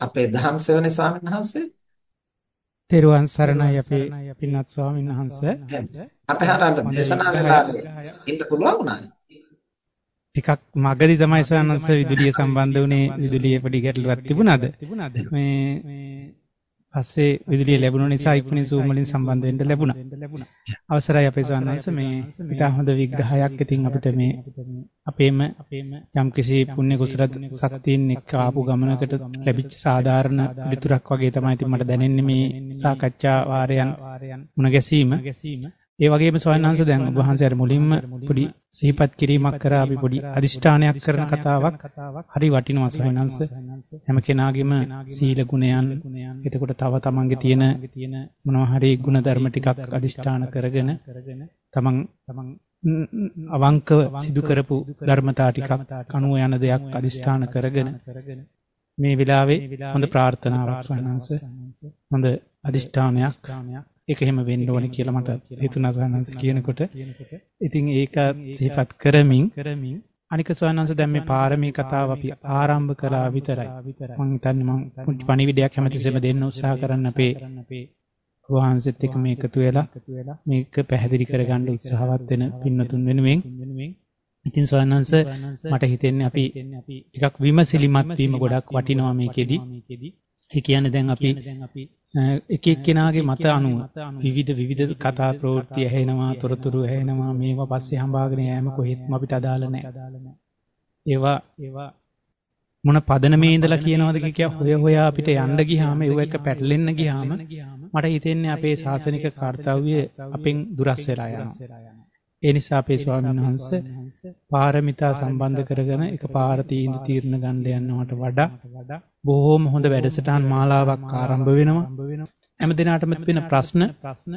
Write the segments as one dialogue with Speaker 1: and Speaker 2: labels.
Speaker 1: අපේ දහම් සෙවනේ ස්වාමීන් වහන්සේ?
Speaker 2: තෙරුවන් සරණයි අපේ පින්වත් ස්වාමීන් වහන්සේ.
Speaker 1: අපේ හරන්ට දේශනා වෙලාවේ ඉන්න පුළුවන් වුණානේ
Speaker 2: ටිකක් මගදී තමයි ස්වාමීන් වහන්සේ විදුලිය සම්බන්ධ වුණේ. විදුලිය පොඩි ගැටලුවක් තිබුණාද? මේ පස්සේ විදුලිය ලැබුණ නිසා ඉක්මනින් Zoom වලින් සම්බන්ධ වෙන්න ලැබුණා. අවසරයි අපේ ස්වාමීන් මේ ඉතා හොඳ විග්‍රහයක් ඉතින් අපිට මේ අපේම යම් කිසි පුණ්‍ය කුසල ශක්තියින් එක්ක ආපු ගමනකට ලැබිච්ච සාධාරණ පිළිතුරක් වගේ තමයි ඉතින් මට දැනෙන්නේ මේ සාකච්ඡා වාරයන් මුණ ගැසීම. ඒ වගේම ස්වාමීන් වහන්සේ දැන් ඔබ වහන්සේ අර මුලින්ම පොඩි සිහිපත් කිරීමක් කරා අපි පොඩි අදිෂ්ඨානයක් කරන කතාවක් හරි වටිනවා ස්වාමීන් වහන්සේ. හැම කෙනාගේම සීල ගුණයන් එතකොට තව තමන්ගේ තියෙන මොනවා හරි ගුණ ධර්ම ටිකක් අදිෂ්ඨාන කරගෙන තමන් අවංකව සිදු කරපු ධර්මතා ටිකක් කණුව යන දෙයක් අදිෂ්ඨාන කරගෙන මේ වෙලාවේ හොඳ ප්‍රාර්ථනාවක් වහන්සේ හොඳ අදිෂ්ඨානයක්. ඒක එහෙම වෙන්න ඕනේ කියලා මට හිතුණා සහනංශ කියනකොට. ඉතින් ඒක සිහිපත් කරමින් අනික සවනංශ දැන් මේ පාරමී කතාව අපි ආරම්භ කළා විතරයි. මම හිතන්නේ මම පණිවිඩයක් හැමතිස්සෙම දෙන්න උත්සාහ කරන්න අපේ වහන්සේත් එක්ක මේ එකතු වෙලා මේක පැහැදිලි කරගන්න උත්සාහවත් වෙන පින්නතුන් වෙනුවෙන් ඉතින් සවනංශ මට හිතෙන්නේ අපි ටිකක් විමසිලිමත් වීම ගොඩක් වටිනවා මේකෙදි. ඒ කියන්නේ දැන් අපි එක එක්කෙනාගේ මත අනුව විවිධ විවිධ කතා ප්‍රවෘත්ති ඇහෙනවා තොරතුරු ඇහෙනවා මේවා පස්සේ හඹාගෙන යෑම කොහෙත්ම අපිට අදාළ නැහැ. ඒවා ඒවා මොන පදනමේ ඉඳලා කියනවද කියලා හොය හොයා අපිට යන්න ගියාම ඒව එක පැටලෙන්න ගියාම මට හිතෙන්නේ අපේ ශාසනික කාර්යය අපෙන් දුරස් වෙලා යනවා. ඒ නිසා අපේ ස්වාමීන් වහන්සේ පාරමිතා සම්බන්ධ කරගෙන එක පාර තීන්දුව තීරණ ගන්න යනවට වඩා බොහෝම හොඳ වැඩසටහන් මාලාවක් ආරම්භ වෙනවා. හැම දිනාටම තියෙන ප්‍රශ්න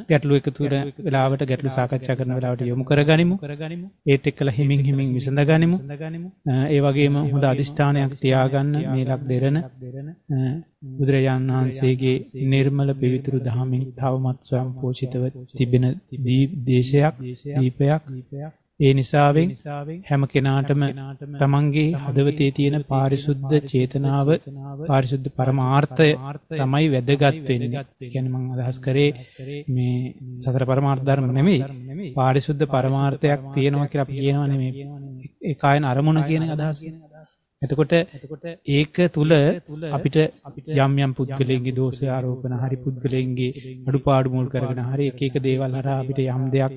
Speaker 2: ගැටලු එකතු වෙලාවට ගැටලු සාකච්ඡා කරන වෙලාවට යොමු කරගනිමු. ඒත් එක්කලා හිමින් හිමින් විසඳගනිමු. ඒ වගේම හොඳ අදිෂ්ඨානයක් තියාගන්න මේ ලක් දෙරණ බුදුරජාණන් වහන්සේගේ නිර්මල පිවිතුරු දහමින් තවමත් ස්වයං පෝෂිතව තිබෙන දේශයක් දීපයක් ඒ නිසාවෙන් හැම කෙනාටම තමන්ගේ හදවතේ තියෙන පාරිශුද්ධ චේතනාව පාරිශුද්ධ පරමාර්ථය තමයි වැදගත් වෙන්නේ. කියන්නේ මම අදහස් කරේ මේ සතර පරමාර්ථ ධර්ම නෙමෙයි පාරිශුද්ධ පරමාර්ථයක් තියෙනවා කියලා අපි කියනවනේ මේ ඒ කායන අරමුණ කියන අදහස. එතකොට ඒක තුල අපිට යම් යම් පුද්ගලයන්ගේ දෝෂ ආරෝපණ හරි පුද්ගලයන්ගේ අඩුපාඩු මුල් කරගෙන හරි එක එක දේවල් හරහා අපිට යම් දෙයක්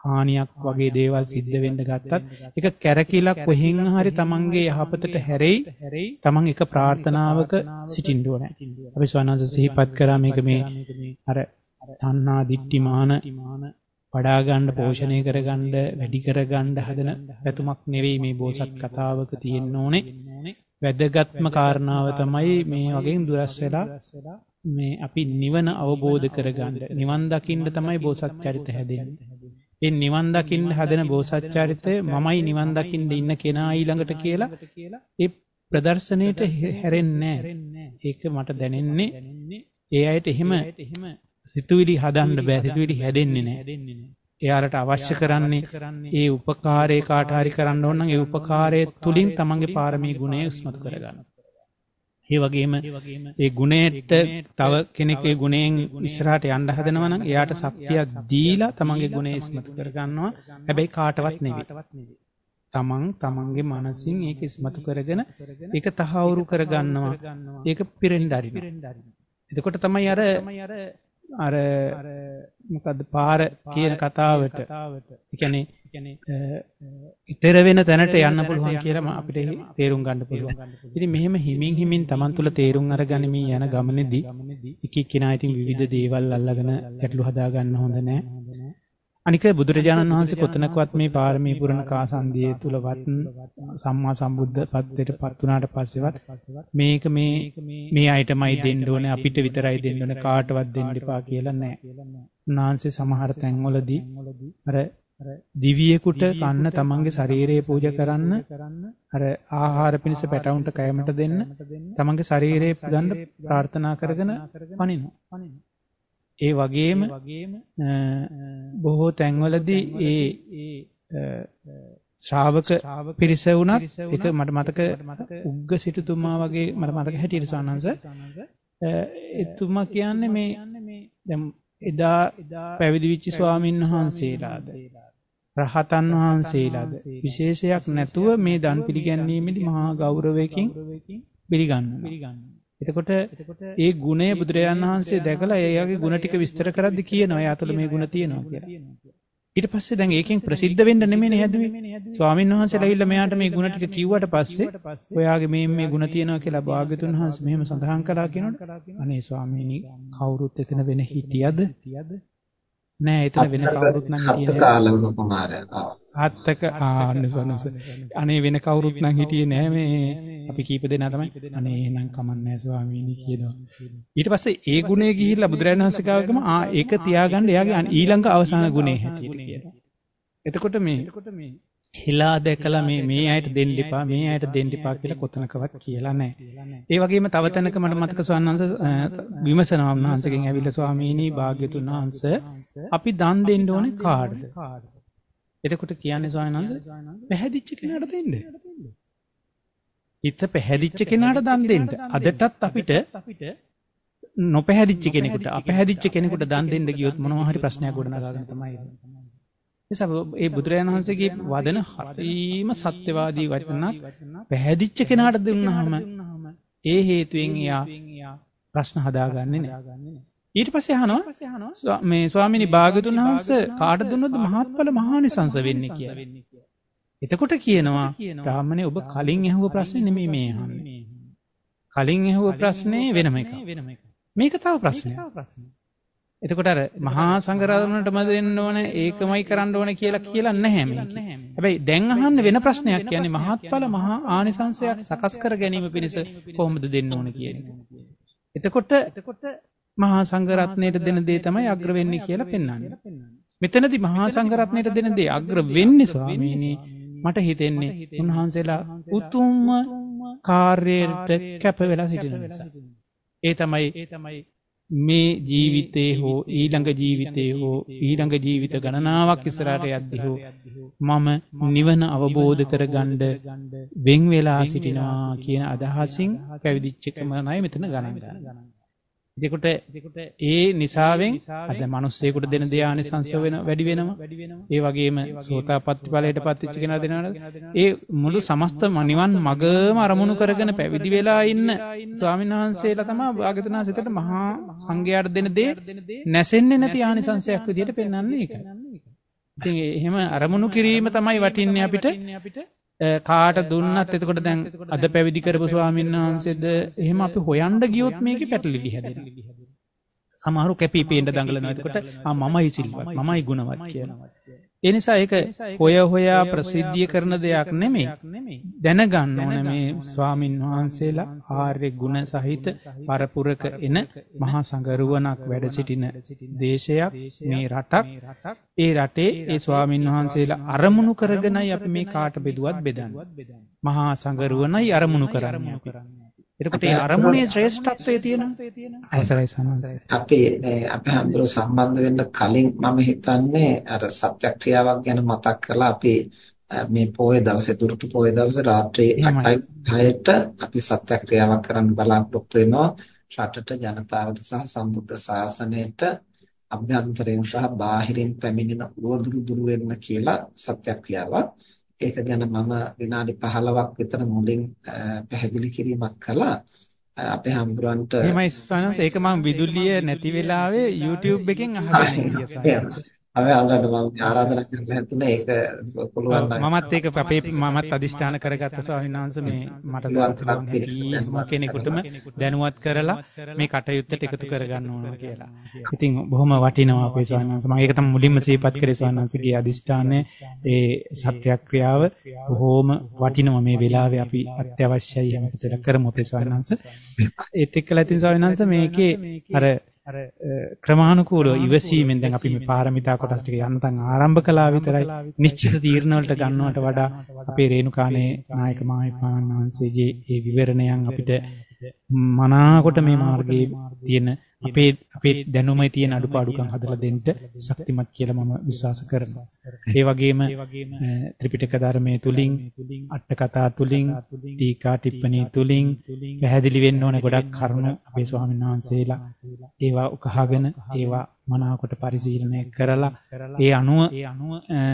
Speaker 2: හානියක් වගේ දේවල් සිද්ධ වෙන්න ගත්තත් ඒක කැරකිලා කොහෙන් හරි තමන්ගේ යහපතට හැරෙයි තමන් එක ප්‍රාර්ථනාවක සිටින්න ඕනේ. අපි ස්වනංශ සිහිපත් කරා මේක මේ අර තණ්හා දිට්ඨිමාන වඩා ගන්න පෝෂණය කරගන්න වැඩි කරගන්න හදන පැතුමක් නෙවෙයි මේ බෝසත් කතාවක තියෙන්න ඕනේ. වැදගත්ම කාරණාව තමයි මේ වගේ දුරස් වෙලා මේ අපි නිවන අවබෝධ කරගන්න නිවන් දකින්න තමයි බෝසත් චරිත හැදෙන්නේ. ඒ නිවන් දකින්න හදන බෝසත් චරිතය මමයි නිවන් දකින්න ඉන්න කෙනා ඊළඟට කියලා ඒ ප්‍රදර්ශනයේට හැරෙන්නේ ඒක මට දැනෙන්නේ ඒ අයට එහෙම සිතුවිලි හදන්න බෑ සිතුවිලි හැදෙන්නේ නැහැ. එයාලට අවශ්‍ය කරන්නේ ඒ උපකාරය කාට හරි කරන්න ඕන නම් ඒ උපකාරය තුලින් තමන්ගේ පාරමී ගුණය ඉස්මතු කරගන්න. ඒ වගේම ඒ ගුණයට තව කෙනෙක් ඒ ගුණයෙන් ඉස්සරහට යන්න හදනවා නම් එයාට ශක්තියක් දීලා තමන්ගේ ගුණය ඉස්මතු කරගන්නවා. හැබැයි කාටවත් නෙවෙයි. තමන් තමන්ගේ මනසින් ඒක ඉස්මතු කරගෙන ඒක තහවුරු කරගන්නවා. ඒක පිරෙන්න අරිනවා. එතකොට තමයි අර අර මොකද්ද පාර කියන කතාවට ඒ කියන්නේ ඉතර වෙන තැනට යන්න පුළුවන් කියලා අපිට තේරුම් ගන්න පුළුවන්. ඉතින් මෙහෙම හිමින් හිමින් Taman තුල තේරුම් අරගනිමින් යන ගමනේදී එක එක්කිනා ඉතින් විවිධ දේවල් අල්ලගෙන ගැටලු හදා ගන්න හොඳ නැහැ. අනික බුදුරජාණන් වහන්සේ කොතනකවත් මේ පාරමී පුරණ කාසන්දියේ තුලවත් සම්මා සම්බුද්ධ පද්දයට පත් වුණාට පස්සෙවත් මේක මේ මේ අයිටමයි දෙන්න ඕනේ අපිට විතරයි දෙන්න ඕනේ කාටවත් දෙන්න එපා කියලා නෑ. උන්වහන්සේ සමහර තැන්වලදී අර දිවියෙකුට කන්න තමන්ගේ ශරීරය පූජා කරන්න අර ආහාර පිණිස පැටවුන්ට කැමට දෙන්න තමන්ගේ ශරීරය පුදන්න ප්‍රාර්ථනා කරගෙන පනිනවා. ඒ වගේම බොහෝ තැන්වලදී ඒ ශ්‍රාවක පිරිස වුණත් ඒක මට මතක උග්ග සිටුතුමා වගේ මට මතක හැටියට සවනංශ එතුමා කියන්නේ මේ දැන් එදා පැවිදි වෙච්ච ස්වාමීන් වහන්සේලාද? රහතන් වහන්සේලාද? විශේෂයක් නැතුව මේ දන් පිළිගැන්වීමේදී මහා ගෞරවයකින් පිළිගන්නවා. එතකොට ඒ ගුණය බුදුරජාණන් වහන්සේ දැකලා එයාගේ ගුණ ටික විස්තර කරද්දි කියනවා එයා තුළ මේ ගුණ තියෙනවා කියලා. ඊට පස්සේ දැන් ඒකෙන් ප්‍රසිද්ධ වෙන්න නෙමෙයි හැදුවේ. ස්වාමීන් වහන්සේලා ඇවිල්ලා මෙයාට මේ ගුණ ටික කිව්වට පස්සේ ඔයාගේ මේ මේ ගුණ තියෙනවා කියලා භාග්‍යතුන් වහන්සේ මෙහෙම සඳහන් කළා කියනකොට අනේ ස්වාමීනි කවුරුත් එතන වෙන හිටියද? නෑ එතන වෙන කවුරුත් නම්
Speaker 1: හිටියේ නෑ. කාලම කුමාරයා.
Speaker 2: ආත්තක ආනුසනස. අනේ වෙන කවුරුත් නම් හිටියේ නෑ මේ අපි කීප දෙනා තමයි. අනේ එහෙනම් කමන්නේ ස්වාමීනි කියනවා. ඊට පස්සේ ඒ ගුණේ ගිහිල්ලා බුදුරජාණන් වහන්සේ කාවගම ආ ඒක තියාගන්න එයාගේ ඊළඟ අවසාන ගුණේ හැටියට කියනවා. එතකොට මේ හිලා දැකලා මේ මේ අයට දෙන්න එපා මේ අයට දෙන්න එපා කියලා කොතනකවත් කියලා නැහැ. ඒ වගේම තව තැනක මට මතක ස්වාමීන් විමසනවා වහන්සේගෙන් ඇවිල්ලා ස්වාමීනි භාග්‍යතුන් වහන්සේ අපි දන් දෙන්න ඕනේ කාටද? එතකොට කියන්නේ ස්වාමීන් පැහැදිච්ච කෙනාට දෙන්න. හිත පැහැදිච්ච කෙනාට දන් දෙන්න. අදටත් අපිට නොපැහැදිච්ච කෙනෙකුට අපැහැදිච්ච කෙනෙකුට දන් දෙන්න ගියොත් මොනවා හරි ප්‍රශ්නයක් ගොඩනගාගෙන තමයි නිසා ඒ බුදුරජාණන් වහන්සේගේ වදන හරීම සත්‍යවාදී වචනක් පැහැදිච්ච කෙනාට දුන්නාම ඒ හේතුවෙන් එයා ප්‍රශ්න හදාගන්නේ නැහැ. ඊට පස්සේ අහනවා මේ ස්වාමිනී භාගතුන් වහන්සේ කාට දුන්නොත් මහත්ඵල මහානිසංස වෙන්නේ කියලා. එතකොට කියනවා බ්‍රාහමණේ ඔබ කලින් ඇහුව ප්‍රශ්නේ නෙමෙයි මේ අහන්නේ. කලින් ඇහුව ප්‍රශ්නේ වෙනම එකක්. මේක තව ප්‍රශ්නයක්. එතකොට අර මහා සංඝරත්නයටම දෙන්න ඕන ඒකමයි කරන්න ඕන කියලා කියලා නැහැ මේක. හැබැයි දැන් අහන්න වෙන ප්‍රශ්නයක් කියන්නේ මහත්ඵල මහා ආනිසංශයක් සකස් කර ගැනීම පිණිස කොහොමද දෙන්න ඕන කියන එතකොට මහා සංඝරත්නයට දෙන දේ තමයි අග්‍ර වෙන්නේ කියලා පෙන්වන්නේ. මෙතනදී මහා සංඝරත්නයට දෙන දේ අග්‍ර වෙන්නේ ස්වාමීනි මට හිතෙන්නේ උන්වහන්සේලා උතුම්ම කාර්යයට කැප වෙලා සිටින නිසා. ඒ තමයි මේ ජීවිතේ හෝ ඊළඟ ජීවිතේ හෝ ඊළඟ ජීවිත ගණනාවක් ඉස්සරහට යද්දී හෝ මම නිවන අවබෝධ කරගන්න වෙන් වෙලා සිටිනවා කියන අදහසින් පැවිදිච්ච එකම නයි මෙතන ගණන් ගන්න. එතකොට ඒ නිසාවෙන් අද මිනිස්සෙකුට දෙන දේ ආනිසංස වෙන වැඩි වෙනවා. ඒ වගේම සෝතාපට්ටි ඵලයට පත්වෙච්ච කෙනා දෙනවද? ඒ මුළු සමස්ත නිවන් මගම අරමුණු කරගෙන පැවිදි වෙලා ඉන්න ස්වාමීන් වහන්සේලා තමයි භාග්‍යතුන් වහන්සේට මහා සංඝයාට දෙන දේ නැසෙන්නේ නැති ආනිසංසයක් විදිහට පෙන්වන්නේ ඒකයි. ඉතින් එහෙම අරමුණු කිරීම තමයි වටින්නේ අපිට කාට දුන්නත් එතකොට දැන් අද පැවිදි කරපු ස්වාමීන් වහන්සේද එහෙම අපි හොයන්න ගියොත් මේකේ පැටලිලි හැදෙනවා. සමහරු කැපී පේන්න දඟලනවා. එතකොට ආ මමයි සිල්වත් මමයි ගුණවත් කියනවා. ඒ නිසා ඒක හොය හොයා ප්‍රසිද්ධිය කරන දෙයක් නෙමෙයි. දැනගන්න ඕන මේ ස්වාමින් වහන්සේලා ආර්ය ගුණ සහිත පරපුරක එන මහා සංගරුවණක් වැඩ සිටින දේශයක් මේ රටක්. ඒ රටේ ඒ ස්වාමින් වහන්සේලා අරමුණු කරගෙනයි අපි මේ කාට බෙදුවත් බෙදන්නේ. මහා සංගරුවණයි අරමුණු කරන්නේ. එතකොට ඒ අරමුණේ ශ්‍රේෂ්ඨත්වයේ තියෙන අවසරයි සමහරයි.
Speaker 1: අපි අපේ හැමදෙර සම්බන්ධ වෙන්න කලින් මම හිතන්නේ අර සත්‍යක්‍රියාවක් ගැන මතක් කරලා අපි මේ පොයේ දවසේ දුරුතු පොයේ දවසේ රාත්‍රී 8ට අපි සත්‍යක්‍රියාවක් කරන්න බලාපොරොත්තු වෙනවා රටට ජනතාවට සහ සම්බුද්ධ ශාසනයට අභ්‍යන්තරයෙන් සහ බාහිරින් පැමිණෙන උවදුරු දුරු වෙන්න කියලා සත්‍යක්‍රියාවක්. ඒක ගැන මම විනාඩි 15ක් විතර මුලින් පැහැදිලි කිරීමක් කළා. අපේ හම්බුරන්ට
Speaker 2: එහෙමයි සනන්ස ඒක මම විදුලිය නැති වෙලාවේ YouTube එකෙන් අහගෙන ඉන්දියා
Speaker 1: අපි අල්ලන්න මම ආරාධනා කරන්න හිතුනේ ඒක පුළුවන්
Speaker 2: නම් මමත් ඒක අපේ මමත් අදිෂ්ඨාන කරගත්ත ස්වාමීන් වහන්සේ මේ මට කෙනෙකුටම දැනුවත් කරලා මේ කටයුත්තට එකතු කරගන්න ඕන කියලා. ඉතින් බොහොම වටිනවා අපේ ස්වාමීන් වහන්සේ. මම ඒක තමයි මුලින්ම සිහිපත් කරේ ස්වාමීන් වහන්සේගේ අදිෂ්ඨානය ඒ සත්‍යක්‍රියාව බොහොම වටිනවා මේ වෙලාවේ අපි අත්‍යවශ්‍යයි හැමතිස්සෙම කරමු අපේ ස්වාමීන් වහන්සේ. ඒත් එක්කලා ඉතින් ස්වාමීන් වහන්සේ මේකේ අර අර ක්‍රමානුකූලව ඉවසීමෙන් දැන් අපි මේ පාරමිතා කොටස් ටික යන්නතන් ආරම්භ කළා විතරයි. නිශ්චිත තීරණ වලට ගන්නවට වඩා අපේ රේණුකානේ නායක මහේපාණන් වහන්සේගේ ඒ විවරණයන් අපිට මනාකොට මේ මාර්ගයේ තියෙන අපේ අපේ දැනුමේ තියෙන අඩුපාඩුකම් හදලා දෙන්න ශක්තිමත් කියලා මම විශ්වාස කරනවා. ඒ වගේම ත්‍රිපිටක ධර්මයේ තුලින් අට කතා තුලින් ටීකා ටිප්පණී තුලින් පැහැදිලි වෙන්න ඕන ගොඩක් කරුණු අපේ ස්වාමීන් වහන්සේලා ඒවා උකහාගෙන ඒවා මනාවකට පරිශීලනය කරලා ඒ අනුව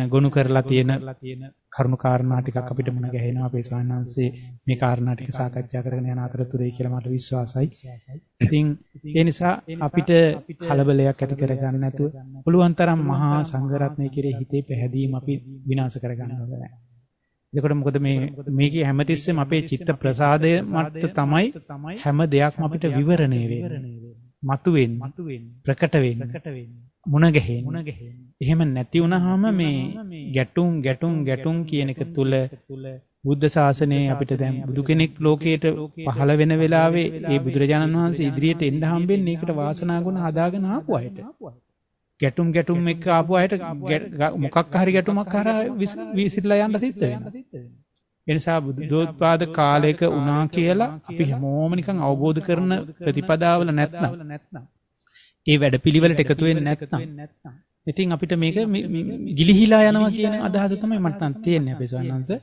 Speaker 2: ගොනු කරලා තියෙන කරුණු කාරණා ටිකක් අපිට මුණ ගැහෙනවා අපේ ස්වාමීන් මේ කාරණා ටික සාකච්ඡා කරගෙන යන අතරතුරේ කියලා මට විශ්වාසයි. ඉතින් ඒ නිසා අපිට කලබලයක් ඇති කරගන්න නැතුව පුළුවන් තරම් මහා සංඝරත්නය කෙරේ හිතේ පැහැදීම අපි විනාශ කරගන්න හොඳ නැහැ. එතකොට මොකද මේ මේකේ හැමතිස්සෙම අපේ චිත්ත ප්‍රසාදය මත තමයි හැම දෙයක්ම අපිට විවරණය වෙන්නේ. මතුවෙන්නේ. ප්‍රකට වෙන්නේ. මුණ ගැහෙන්නේ. එහෙම නැති වුනහම මේ ගැටුම් ගැටුම් ගැටුම් කියන එක තුල බුද්ධ ශාසනයේ අපිට දැන් බුදු කෙනෙක් ලෝකයට පහළ වෙන වෙලාවේ ඒ බුදුරජාණන් වහන්සේ ඉදිරියට එන්න හම්බෙන්නේ ඒකට වාසනා ගුණ හදාගෙන ආපු අයට. ගැටුම් ගැටුම් එක්ක ආපු අයට මොකක් හරි ගැටුමක් හරහා විසිරලා යන්න සිද්ධ වෙනවා. එනිසා බුද්ධෝත්පාද කාලයක වුණා කියලා අපි හැමෝම නිකන් අවබෝධ කරන ප්‍රතිපදාවල නැත්නම් ඒ වැඩපිළිවෙලට එකතු වෙන්නේ නැත්නම් ඉතින් අපිට මේක ගිලිහිලා යනවා කියන අදහස තමයි මට නම් තියෙන්නේ අපේ සවන්නංශ